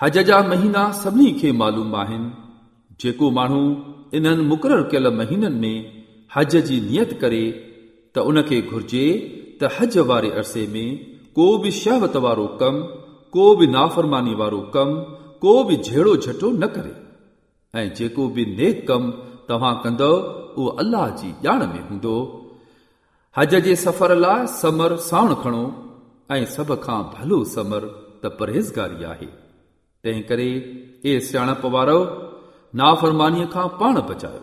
حج جا مهينا سڀني کي معلوم آهن. جيڪو ماڻهو انهن مقرر ڪيل مهينن ۾ حج جي نيت ڪري ته ان کي گهرجي ته حج واري عرصي ۾ ڪو به شهوت وارو ڪم ڪو به نافرماني وارو ڪم ڪو به جهيڙو جهٽو نه ڪري. ۽ جيڪو به نيڪ ڪم توهان ڪندؤ اهو الله جي ڄاڻ ۾ هوندو. هج جي سفر لاءِ سمر ساڻ کڻو ۽ سڀ کان ڀلو سمر ته پرهيزگاري آهي. تنهن ڪري اي سياڻپ وارو نافرمانيءَ کان پاڻ بچايو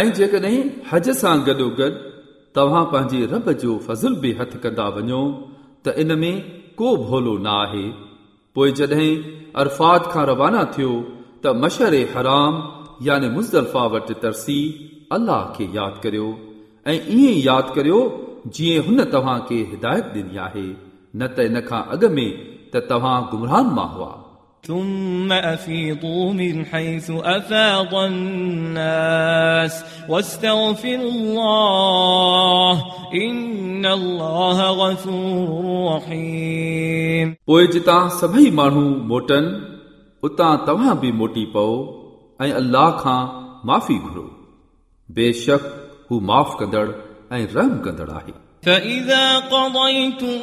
ऐं जेकॾहिं हज सां गॾोगॾु तव्हां पंहिंजे रब जो फज़ुल बि हथु कंदा वञो त इन में को भोलो न आहे पोइ जॾहिं अरफात खां रवाना थियो त मशर हराम यानी मुज़दल्फा वटि तरसी अलाह खे यादि करियो ऐं ईअं यादि करियो जीअं हुन तव्हां खे हिदायत ॾिनी आहे न त इन खां अॻु में त तव्हां गुमरान मां हुआ ثم أفيضوا من حيث أفاض الناس واستغفروا الله إن الله غفور رحيم पोइ जितां सभई माण्हू मोटनि उतां तव्हां बि मोटी पओ ऐं अल्लाह खां माफ़ी घुरो बेशक हू माफ़ कंदड़ ऐं रहम कंदड़ आहे فإذا قضيتم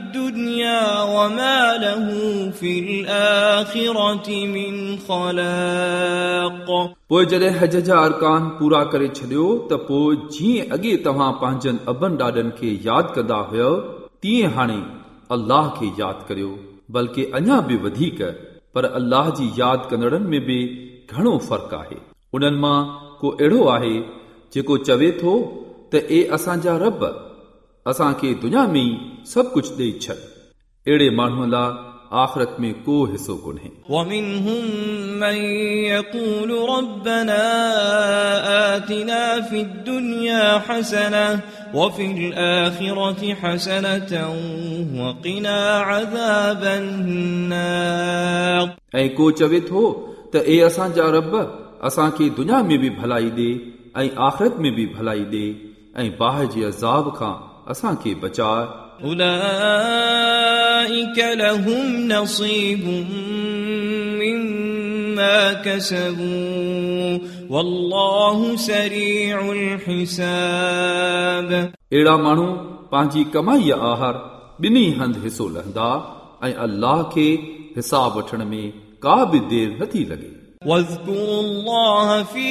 وما له في الآخرة من خلاق पोइ जॾहिं हज जा अरकान पूरा करे छॾियो त पोइ जीअं अॻे तव्हां पंहिंजनि अबनि ॾाॾनि खे यादि कंदा हुयव तीअं हाणे अल्लाह खे यादि करियो बल्कि अञा बि वधीक पर अल्लाह जी यादि कंदड़नि में बि घणो फ़र्क़ु आहे उन्हनि मां को अहिड़ो आहे जेको चवे थो त ए असांजा रब असांखे दुनिया में ई सभु कुझु ॾेई छॾ अहिड़े माण्हूअ लाइ आख़िरत में को हिसो कोन्हे ومنهم من يقول ربنا آتنا في الدنيا حسنة وفي الآخرة حسنة وقنا عذاب النار ऐं को चवे थो त ए असांजा रब असांखे दुनिया में बि भलाई ॾे ऐं आख़िरत में बि भलाई ॾे ऐं बाहि जे अज़ाब खां असांखे बचाए أولئك لهم نصيب مما كسبوا والله سريع الحساب अहिड़ा माण्हू पंहिंजी कमाईअ आहार ॿिन्ही हंधि हिसो लहंदा ऐं अल्लाह खे हिसाब वठण में का बि देरि नथी लॻे واذكروا الله في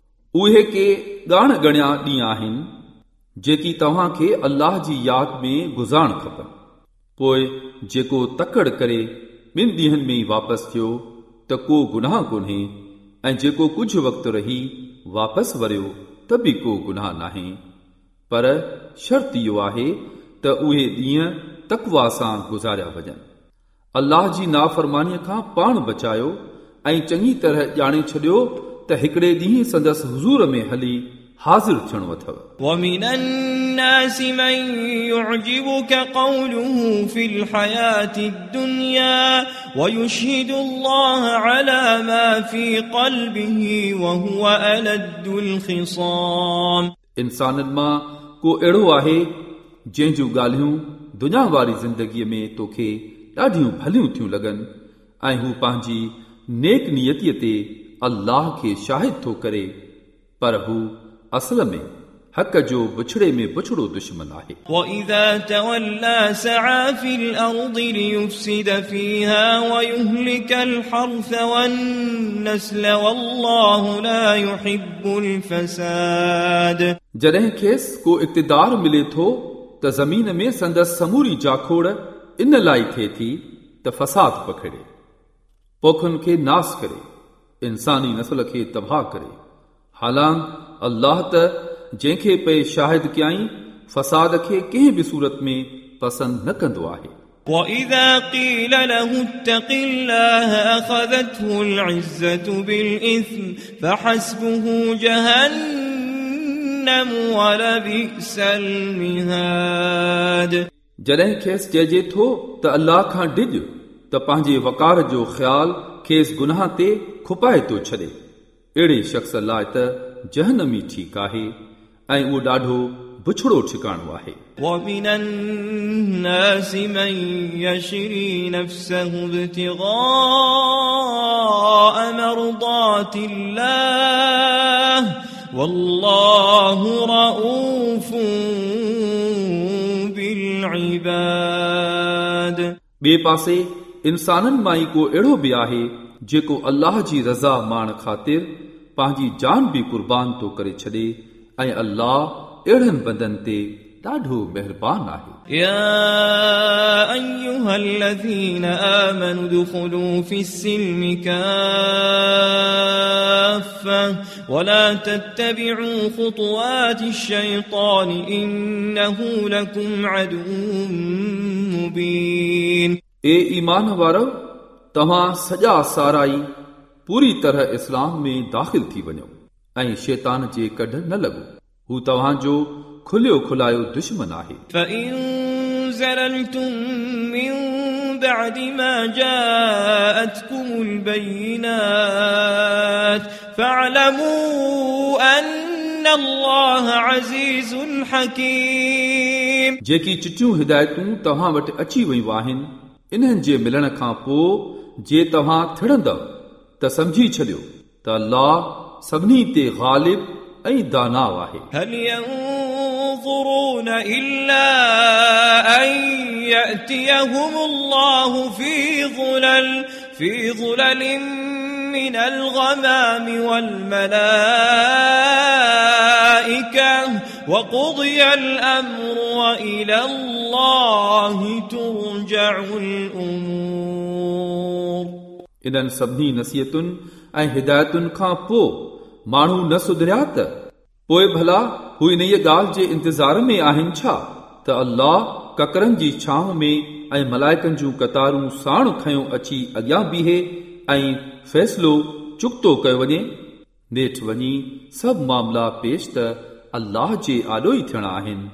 اهي ڪي ڳاڻ ڳڻيا ڏينهن آهن جيڪي توهان کي الله جي ياد ۾ گذارڻ کپن. پوءِ جيڪو تڪڙ ڪري ٻن ڏينهن ۾ ئي واپس ٿيو ته ڪو گناهه ڪونهي ۽ جيڪو ڪجهه وقت رهي واپس وريو ته به ڪو گناهه ناهي. پر شرط اهو آهي ته اهي ڏينهن تقويٰ سان گذاريا وڃن. الله جي نافرمانيءَ کان پاڻ بچايو ۽ چڱي طرح ڄاڻي ڇڏيو त हिकिड़े ॾींहुं संदसि हज़ूर में हली हाज़िर थियणो अथव ومن الناس من يعجبك قوله في الحياة الدنيا ويشهد الله على ما في قلبه وهو ألد الخصام इंसाननि मां को अहिड़ो आहे जंहिं जूं ॻाल्हियूं दुनिया वारी ज़िंदगीअ में तोखे ॾाढियूं भलियूं थियूं लॻनि ऐं हू पंहिंजी नेक नियतीअ ते अल्लाह खे शाहिद थो करे पर हू असल में हक़ जो बुछड़े में बुछड़ो दुश्मन आहे وإذا تولى سعى في الأرض ليفسد فيها ويهلك الحرث والنسل والله لا يحب الفساد जॾहिं खेसि को इक़्तिदार मिले थो त ज़मीन में संदसि समूरी जाखोड़ इन लाइ थिए थी त फ़साद पखिड़े पोखनि खे नास करे इंसानी नसल खे तबाह करे हालां अल्लाह त जंहिंखे पे शाहिद कयाई फ़साद खे कंहिं बि सूरत में पसंदि न कंदो आहे وإذا قيل له اتق الله أخذته العزة بالإثم فحسبه جهنم ولبئس المهاد जॾहिं खेसि चइजे थो त अल्लाह खां डिॼ त पंहिंजे वकार जो ख़्यालु खेसि गुनाह ते खुपाए थो छॾे अहिड़े शख़्स लाइ त जहनमी ठीकु आहे ऐं उहो ॾाढो बुछड़ो ठिकाणो आहे ومن الناس من يشري نفسه ابتغاء مرضات الله والله رؤوف بالعباد ॿिए पासे इंसाननि मां ई को अहिड़ो बि आहे जेको अल्लाह जी रज़ा माण ख़ातिर पंहिंजी जान बि क़ुर्बान थो करे छॾे ऐं अल्लाह अहिड़नि बंदनि ते ॾाढो महिरबान आहे يا أيها الذين آمنوا ادخلوا في السلم كافة ولا تتبعوا خطوات الشيطان إنه لكم عدو مبين ए ईमान वारो तव्हां सॼा साराई पूरी तरह इस्लाम में दाख़िल थी वञो ऐं शैतान जे कढ न लॻो हू तव्हांजो खुलियो खुलायो दुश्मन आहे فإن زللتم من بعد ما جاءتكم البينات فاعلموا أن الله عزيز حكيم जेकी चिटियूं हिदायतूं तव्हां वटि अची वयूं आहिनि इन्हनि जे मिलण खां पोइ जे तव्हां थिड़ंदव त सम्झी छॾियो त अल्लाह सभिनी ते ग़ालिब ऐं दानाव आहे هل ينظرون إلا أن يأتيهم الله في ظلل في ظلل من الغمام والملائكة وقضي الأمر وإلى الله ترجع الأمور इन्हनि सभिनी नसीहतुनि ऐं हिदायतुनि खां पोइ माण्हू न सुधरिया त पोइ भला हू इन ई ॻाल्हि जे इंतज़ार में आहिनि छा त अल्लाह ककरनि जी छांव में ऐं मलाइकनि जूं कतारूं साण खयों अची अॻियां बीहे ऐं फ़ैसिलो चुक्तो कयो वञे नेठि वञी सभु मामला पेश त अल्लाह जे आॾो ई थियणा आहिनि